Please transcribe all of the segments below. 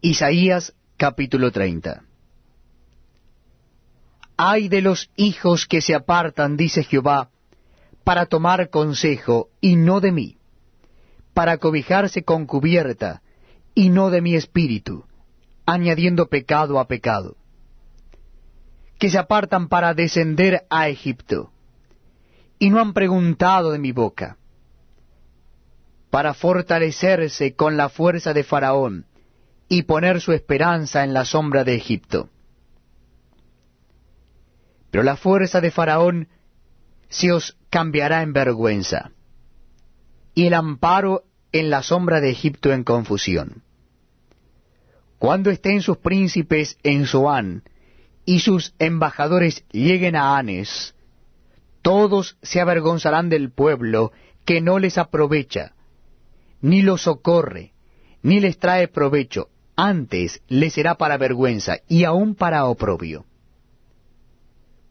Isaías capítulo 30 Ay de los hijos que se apartan, dice Jehová, para tomar consejo, y no de mí, para cobijarse con cubierta, y no de mi espíritu, añadiendo pecado a pecado, que se apartan para descender a Egipto, y no han preguntado de mi boca, para fortalecerse con la fuerza de Faraón, y poner su esperanza en la sombra de Egipto. Pero la fuerza de Faraón se os cambiará en vergüenza, y el amparo en la sombra de Egipto en confusión. Cuando estén sus príncipes en Zoán, y sus embajadores lleguen a Anes, todos se avergonzarán del pueblo que no les aprovecha, ni los socorre, ni les trae provecho, antes les será para vergüenza y aún para oprobio.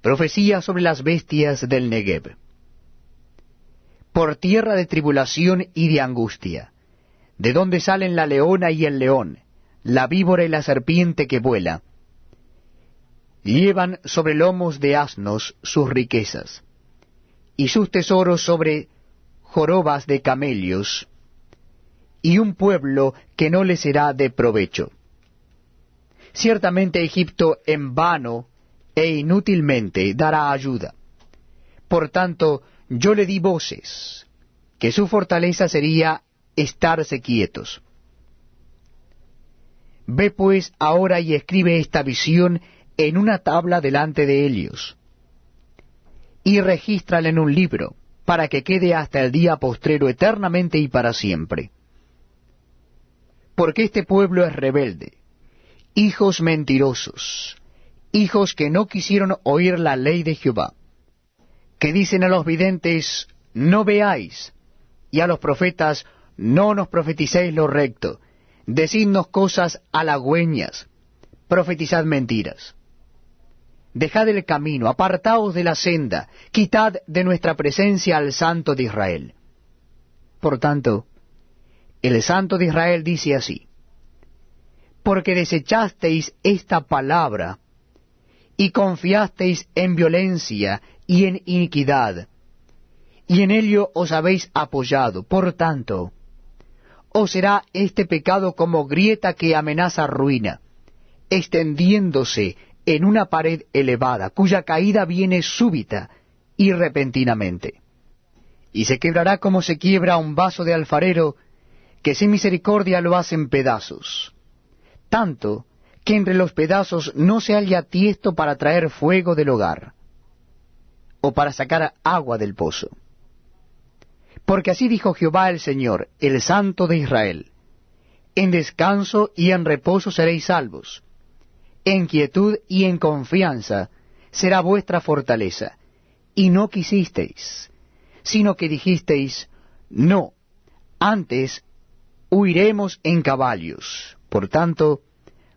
Profecía sobre las bestias del Negev. Por tierra de tribulación y de angustia, de donde salen la leona y el león, la víbora y la serpiente que vuela, llevan sobre lomos de asnos sus riquezas, y sus tesoros sobre jorobas de camellos, y un pueblo que no le será de provecho. Ciertamente Egipto en vano e inútilmente dará ayuda. Por tanto, yo le di voces, que su fortaleza sería estarse quietos. Ve pues ahora y escribe esta visión en una tabla delante de ellos, y regístrala en un libro, para que quede hasta el día postrero eternamente y para siempre porque este pueblo es rebelde, hijos mentirosos, hijos que no quisieron oír la ley de Jehová, que dicen a los videntes, no veáis, y a los profetas, no nos profeticéis lo recto, decidnos cosas halagüeñas, profetizad mentiras. Dejad el camino, apartaos de la senda, quitad de nuestra presencia al Santo de Israel. Por tanto, el Santo de Israel dice así, porque desechasteis esta palabra, y confiasteis en violencia y en iniquidad, y en ello os habéis apoyado. Por tanto, os será este pecado como grieta que amenaza ruina, extendiéndose en una pared elevada, cuya caída viene súbita y repentinamente. Y se quebrará como se quiebra un vaso de alfarero, que sin misericordia lo hacen pedazos, tanto que entre los pedazos no se halla tiesto para traer fuego del hogar, o para sacar agua del pozo. Porque así dijo Jehová el Señor, el Santo de Israel, en descanso y en reposo seréis salvos, en quietud y en confianza será vuestra fortaleza, y no quisisteis, sino que dijisteis, no, antes huiremos en caballos. Por tanto,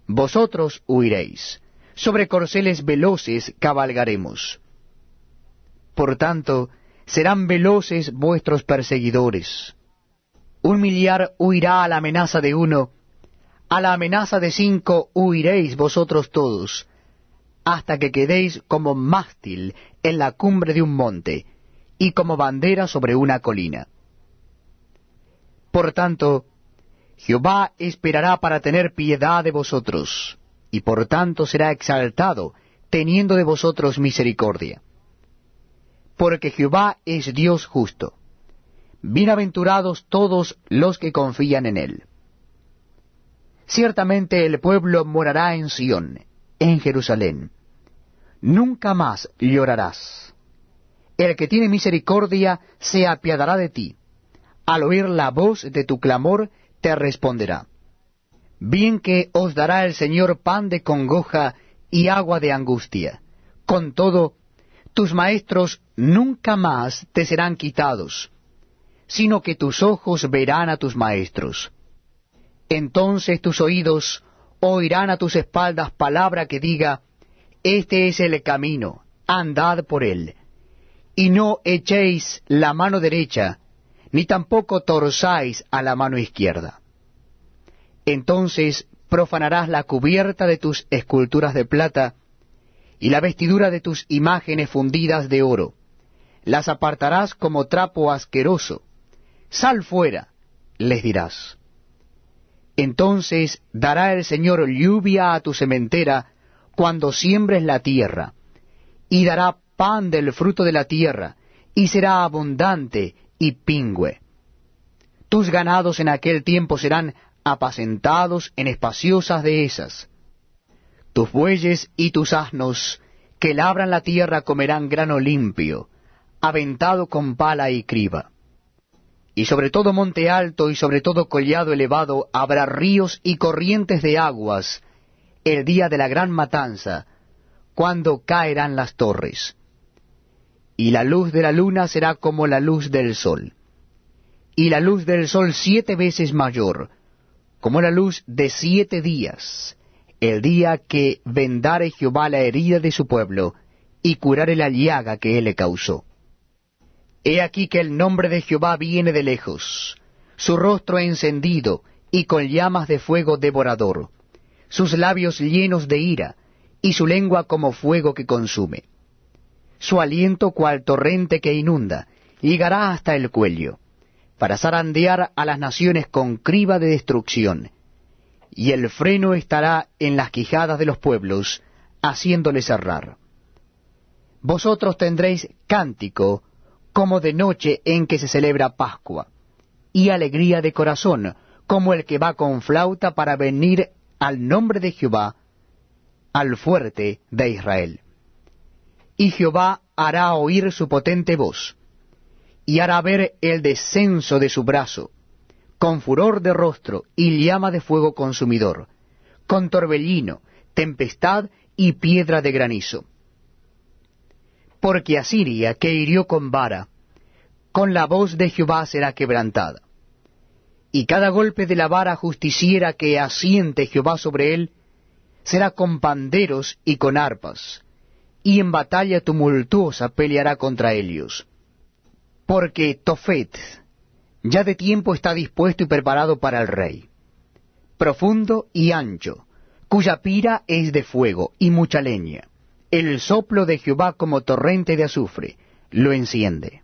vosotros huiréis. Sobre corceles veloces cabalgaremos. Por tanto, serán veloces vuestros perseguidores. Un millar huirá a la amenaza de uno, a la amenaza de cinco huiréis vosotros todos, hasta que quedéis como mástil en la cumbre de un monte, y como bandera sobre una colina. Por tanto, Jehová esperará para tener piedad de vosotros, y por tanto será exaltado, teniendo de vosotros misericordia. Porque Jehová es Dios justo. Bienaventurados todos los que confían en él. Ciertamente el pueblo morará en Sión, en Jerusalén. Nunca más llorarás. El que tiene misericordia se apiadará de ti. Al oír la voz de tu clamor, te responderá. Bien que os dará el Señor pan de congoja y agua de angustia. Con todo, tus maestros nunca más te serán quitados, sino que tus ojos verán a tus maestros. Entonces tus oídos oirán a tus espaldas palabra que diga, Este es el camino, andad por él. Y no echéis la mano derecha, ni tampoco torzáis a la mano izquierda. Entonces profanarás la cubierta de tus esculturas de plata, y la vestidura de tus imágenes fundidas de oro. Las apartarás como trapo asqueroso. Sal fuera, les dirás. Entonces dará el Señor lluvia a tu sementera cuando siembres la tierra, y dará pan del fruto de la tierra, y será abundante y pingüe. Tus ganados en aquel tiempo serán apacentados en espaciosas dehesas. Tus bueyes y tus asnos que labran la tierra comerán grano limpio, aventado con pala y criba. Y sobre todo monte alto y sobre todo collado elevado habrá ríos y corrientes de aguas el día de la gran matanza, cuando caerán las torres. Y la luz de la luna será como la luz del sol. Y la luz del sol siete veces mayor, como la luz de siete días, el día que vendare Jehová la herida de su pueblo, y curare la llaga que él le causó. He aquí que el nombre de Jehová viene de lejos, su rostro encendido, y con llamas de fuego devorador, sus labios llenos de ira, y su lengua como fuego que consume. Su aliento cual torrente que inunda, llegará hasta el cuello para zarandear a las naciones con criba de destrucción, y el freno estará en las quijadas de los pueblos, haciéndoles cerrar. Vosotros tendréis cántico, como de noche en que se celebra Pascua, y alegría de corazón, como el que va con flauta para venir al nombre de Jehová, al fuerte de Israel. Y Jehová hará oír su potente voz, y hará ver el descenso de su brazo, con furor de rostro y llama de fuego consumidor, con torbellino, tempestad y piedra de granizo. Porque Asiria, que hirió con vara, con la voz de Jehová será quebrantada. Y cada golpe de la vara justiciera que asiente Jehová sobre él, será con panderos y con arpas, y en batalla tumultuosa peleará contra ellos porque Tofet ya de tiempo está dispuesto y preparado para el rey, profundo y ancho, cuya pira es de fuego y mucha leña. El soplo de Jehová como torrente de azufre lo enciende.